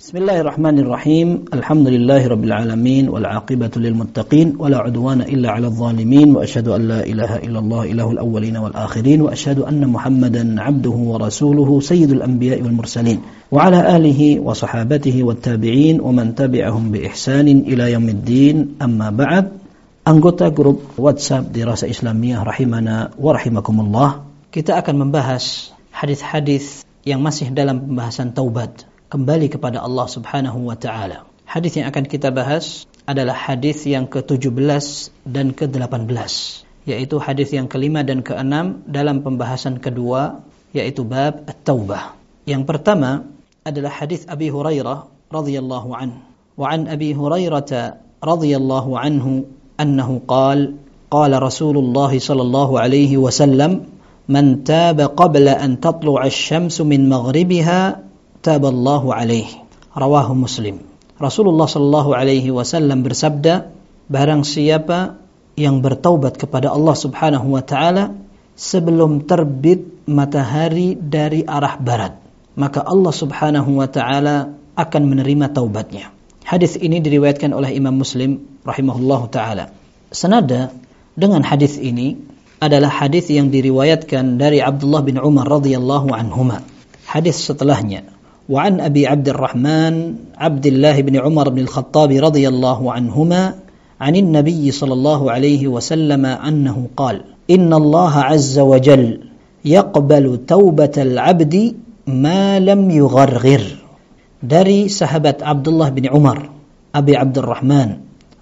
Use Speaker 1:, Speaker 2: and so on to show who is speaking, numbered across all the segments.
Speaker 1: بسم الله الرحمن الرحيم. الحمد لله رب العالمين والعاقبة للمتقين ولا عدوان إلا على الظالمين وأشهد أن لا إله إلا الله إله الأولين والآخرين وأشهد أن محمدا عبده ورسوله سيد الأنبياء والمرسلين وعلى آله وصحابته والتابعين ومن تبعهم بإحسان إلى يوم الدين. أما بعد anggota grup WhatsApp Dirasa Islamiyah rahimana wa rahimakumullah. Kita akan membahas hadis-hadis yang masih dalam pembahasan taubat. Kembali kepada Allah Subhanahu wa taala. Hadis yang akan kita bahas adalah hadis yang ke-17 dan ke-18, yaitu hadis yang kelima dan keenam dalam pembahasan kedua yaitu bab at-taubah. Yang pertama adalah hadis Abi Hurairah radhiyallahu anhu. Wa an Abi Hurairah radhiyallahu anhu annahu qala qala Rasulullah sallallahu alaihi wasallam man taba qabla an tatlu'a asy-syamsu min maghribiha taballahu alaihi rawahu muslim. Rasulullah sallallahu alaihi wasallam bersabda barang siapa yang bertaubat kepada Allah Subhanahu wa taala sebelum terbit matahari dari arah barat maka Allah Subhanahu wa taala akan menerima taubatnya. Hadis ini diriwayatkan oleh Imam Muslim rahimahullahu taala. Senada dengan hadis ini adalah hadis yang diriwayatkan dari Abdullah bin Umar radhiyallahu anhuma. Hadis setelahnya وعن أبي عبد الرحمن عبد الله بن عمر بن الخطاب رضي الله عنهما عن النبي صلى الله عليه وسلم أنه قال إن الله عز وجل يقبل توبة العبد ما لم يغرغر. دري سهبت عبد الله بن عمر أبي عبد الرحمن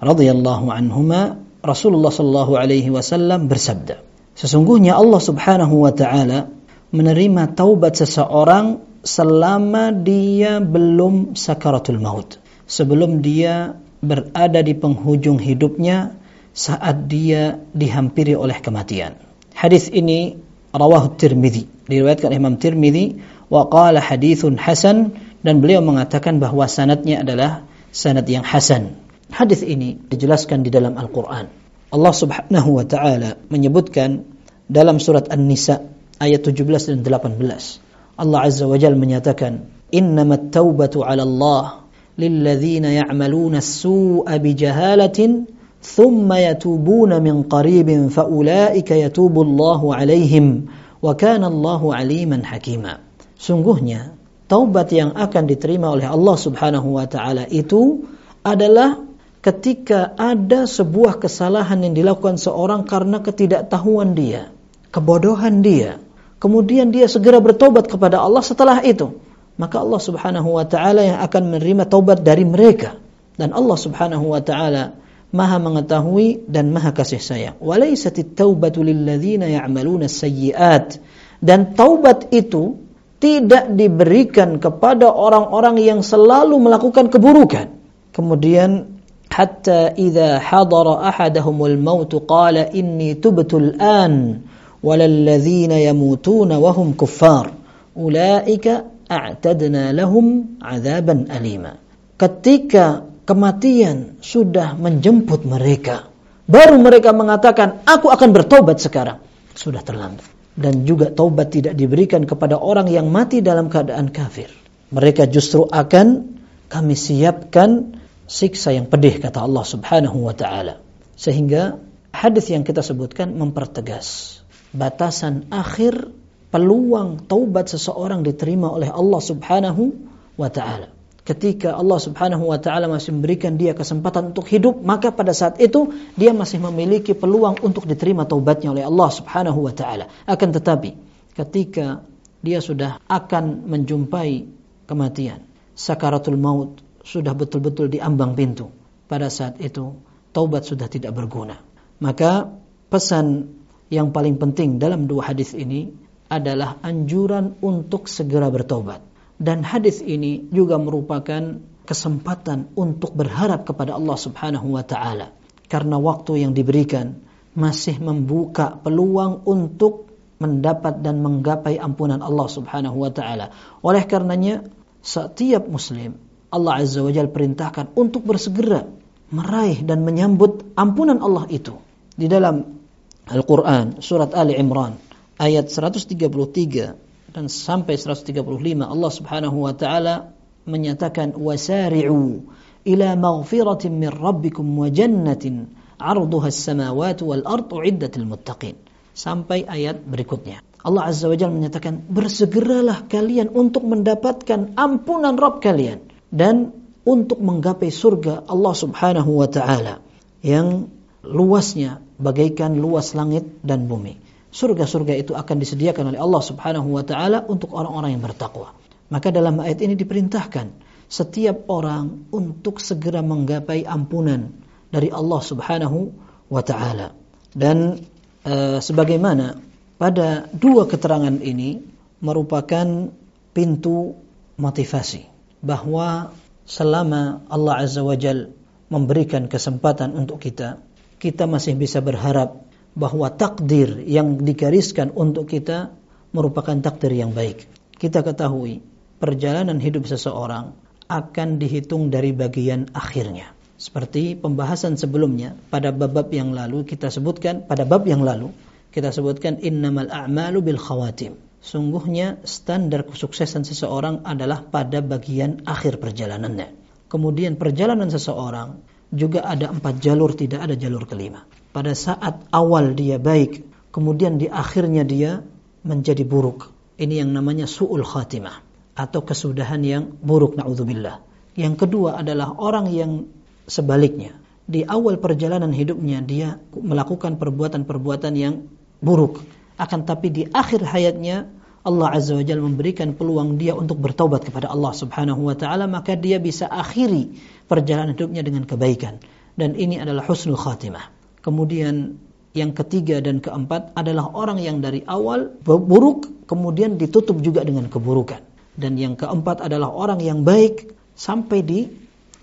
Speaker 1: رضي الله عنهما رسول الله صلى الله عليه وسلم bersabda. Sesungguhnya Allah subhanahu wa taala menerima taubat seseorang selama dia belum sakaratul maut. Sebelum dia berada di penghujung hidupnya saat dia dihampiri oleh kematian. Hadis ini rawahu Tirmidzi, diriwayatkan Imam Tirmidzi wa qala hadithun hasan dan beliau mengatakan bahwa sanadnya adalah sanad yang hasan. Hadis ini dijelaskan di dalam Al-Qur'an. Allah Subhanahu wa taala menyebutkan dalam surat An-Nisa ayat 17 dan 18 Allah Azza wa Jal menyatakan, "Innamat taubatu 'ala Allah lilladzina ya'maluna as-su'a bijahalatin thumma yatubuna min qaribin faulaika yatubu Allahu 'alaihim wa kana Allahu 'aliman hakima." Sungguhnya taubat yang akan diterima oleh Allah Subhanahu wa taala itu adalah ketika ada sebuah kesalahan yang dilakukan seorang karena ketidaktahuan dia, kebodohan dia, kemudian dia segera bertobat kepada Allah setelah itu, maka Allah Subhanahu wa taala yang akan menerima taubat dari mereka. Dan Allah Subhanahu wa taala Maha mengetahui dan Maha kasih sayang. Walaisatit taubatu lilladzina ya'maluna sayyi'at. Dan taubat itu tidak diberikan kepada orang-orang yang selalu melakukan keburukan. Kemudian hatta idza hadara ahadahumul maut qala inni tubtu an wahum kuffar. Ulaika a'tadna lahum azaban alima. Ketika kematian sudah menjemput mereka baru mereka mengatakan aku akan bertobat sekarang. Sudah terlambat. Dan juga taubat tidak diberikan kepada orang yang mati dalam keadaan kafir. Mereka justru akan kami siapkan siksa yang pedih kata Allah Subhanahu wa taala. Sehingga hadis yang kita sebutkan mempertegas batasan akhir peluang taubat seseorang diterima oleh Allah Subhanahu wa taala. Ketika Allah Subhanahu wa taala masih memberikan dia kesempatan untuk hidup, maka pada saat itu dia masih memiliki peluang untuk diterima taubatnya oleh Allah Subhanahu wa taala. Akan tetapi ketika dia sudah akan menjumpai kematian, sakaratul maut sudah betul-betul di ambang pintu. Pada saat itu taubat sudah tidak berguna. Maka pesan yang paling penting dalam dua hadis ini adalah anjuran untuk segera bertobat. Dan hadis ini juga merupakan kesempatan untuk berharap kepada Allah Subhanahu wa taala. Karena waktu yang diberikan masih membuka peluang untuk mendapat dan menggapai ampunan Allah Subhanahu wa taala. Oleh karenanya setiap muslim Allah Azza wa Jalla perintahkan untuk bersegera meraih dan menyambut ampunan Allah itu. Di dalam Al-Quran surat Ali Imran ayat 133 dan sampai 135 Allah Subhanahu wa taala menyatakan wasari'u ila maghfiratin min rabbikum wa jannatin 'arduha as-samawati wal ardu 'iddatil muttaqin sampai ayat berikutnya. Allah Azza wa Jalla menyatakan bersegeralah kalian untuk mendapatkan ampunan Rabb kalian dan untuk menggapai surga Allah Subhanahu wa taala yang luasnya bagaikan luas langit dan bumi. Surga-surga itu akan disediakan oleh Allah Subhanahu wa taala untuk orang-orang yang bertakwa. Maka dalam ayat ini diperintahkan setiap orang untuk segera menggapai ampunan dari Allah Subhanahu wa taala. Dan e, sebagaimana pada dua keterangan ini merupakan pintu motivasi bahwa selama Allah Azza wa Jal memberikan kesempatan untuk kita, kita masih bisa berharap bahwa takdir yang digariskan untuk kita merupakan takdir yang baik. Kita ketahui perjalanan hidup seseorang akan dihitung dari bagian akhirnya. Seperti pembahasan sebelumnya pada bab-bab yang lalu kita sebutkan pada bab yang lalu kita sebutkan innamal a'malu bil khawatim. Sungguhnya standar kesuksesan seseorang adalah pada bagian akhir perjalanannya. Kemudian perjalanan seseorang juga ada empat jalur, tidak ada jalur kelima. Pada saat awal dia baik, kemudian di akhirnya dia menjadi buruk. Ini yang namanya su'ul khatimah atau kesudahan yang buruk naudzubillah. Yang kedua adalah orang yang sebaliknya. Di awal perjalanan hidupnya dia melakukan perbuatan-perbuatan yang buruk. Akan tapi di akhir hayatnya Allah Azza wa Jalla memberikan peluang dia untuk bertobat kepada Allah Subhanahu wa taala maka dia bisa akhiri perjalanan hidupnya dengan kebaikan dan ini adalah husnul khatimah. Kemudian yang ketiga dan keempat adalah orang yang dari awal buruk kemudian ditutup juga dengan keburukan. Dan yang keempat adalah orang yang baik sampai di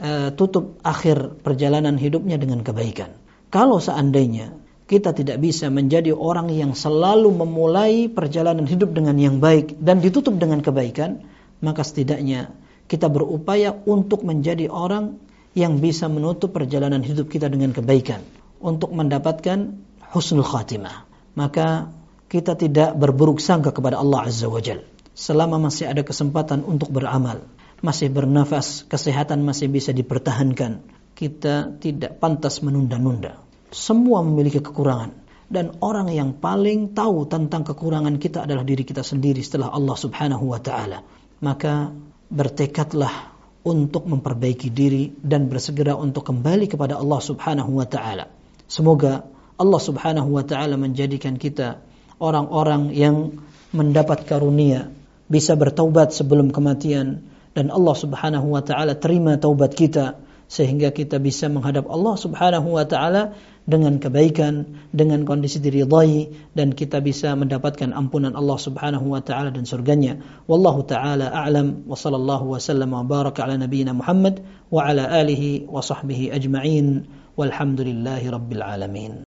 Speaker 1: uh, tutup akhir perjalanan hidupnya dengan kebaikan. Kalau seandainya kita tidak bisa menjadi orang yang selalu memulai perjalanan hidup dengan yang baik dan ditutup dengan kebaikan, maka setidaknya kita berupaya untuk menjadi orang yang bisa menutup perjalanan hidup kita dengan kebaikan untuk mendapatkan husnul khatimah. Maka kita tidak berburuk sangka kepada Allah Azza wa Jal. Selama masih ada kesempatan untuk beramal, masih bernafas, kesehatan masih bisa dipertahankan, kita tidak pantas menunda-nunda. Semua memiliki kekurangan. Dan orang yang paling tahu tentang kekurangan kita adalah diri kita sendiri setelah Allah subhanahu wa ta'ala. Maka bertekadlah untuk memperbaiki diri dan bersegera untuk kembali kepada Allah subhanahu wa ta'ala. Semoga Allah subhanahu wa ta'ala menjadikan kita orang-orang yang mendapat karunia bisa bertaubat sebelum kematian dan Allah Subhanahu wa taala terima taubat kita sehingga kita bisa menghadap Allah Subhanahu wa taala dengan kebaikan, dengan kondisi diridhai dan kita bisa mendapatkan ampunan Allah Subhanahu wa taala dan surganya. Wallahu taala a'lam wa sallallahu wa sallam wa baraka ala nabiyyina Muhammad wa ala alihi wa sahbihi ajma'in walhamdulillahi rabbil alamin.